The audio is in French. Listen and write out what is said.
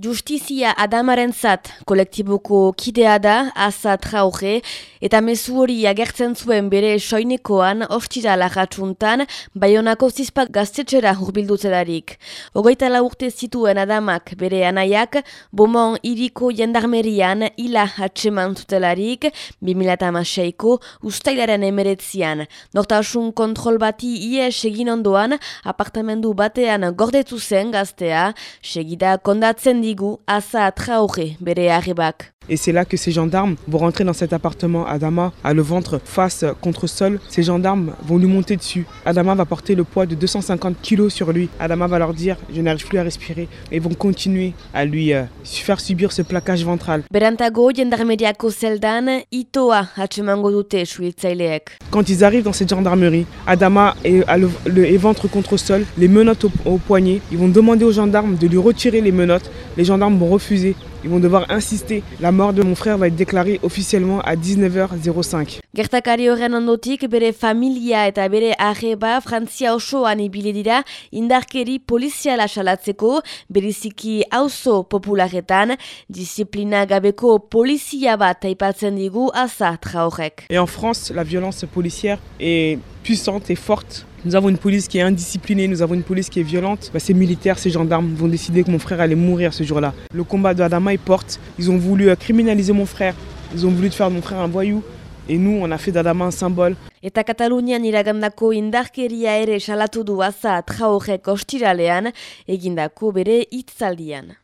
Justizia Adamarentzat kolektiboko kidea da, aza traure, eta mezu hori agertzen zuen bere soinekoan ostira lagatuntan, baionako zizpak gaztetxera urbildutzelarik. Ogoita urte zituen Adamak bere anaiak, bomon iriko jendarmerian ila atseman zutelarik, 2006ko ustailaren emeretzian. Nortasun kontrol bati ies egin ondoan, apartamendu batean gordetu zen gaztea, segida kondatzen Et c'est là que ces gendarmes vont rentrer dans cet appartement. Adama a le ventre face contre sol. Ces gendarmes vont lui monter dessus. Adama va porter le poids de 250 kilos sur lui. Adama va leur dire Je n'arrive plus à respirer. Et ils vont continuer à lui euh, faire subir ce plaquage ventral. Quand ils arrivent dans cette gendarmerie, Adama est, a le, ventre contre sol, les menottes au, au poignet. Ils vont demander aux gendarmes de lui retirer les menottes. Les gendarmes vont refuser. Ils vont devoir insister. La mort de mon frère va être déclarée officiellement à 19h05. Gertakari horren ondotik bere familia eta bere arreba Frantzia osoan ibile dira indarkeri poliziala salatzeko, beriziki auzo popularetan, disiplina gabeko polizia bat aipatzen digu traorek. Et en France, la violence policière est puissante et forte nous avons une police qui est indisciplinée, nous avons une police qui est violente. Bah, ces militaires, ces gendarmes vont décider que mon frère allait mourir ce jour-là. Le combat de Adama, il porte. Ils ont voulu euh, criminaliser mon frère. Ils ont voulu faire de mon frère un voyou. Et nous, on a fait d'Adama un symbole. Eta Katalunian iragandako indarkeria ere salatu du aza traorek ostiralean, egindako bere itzaldian.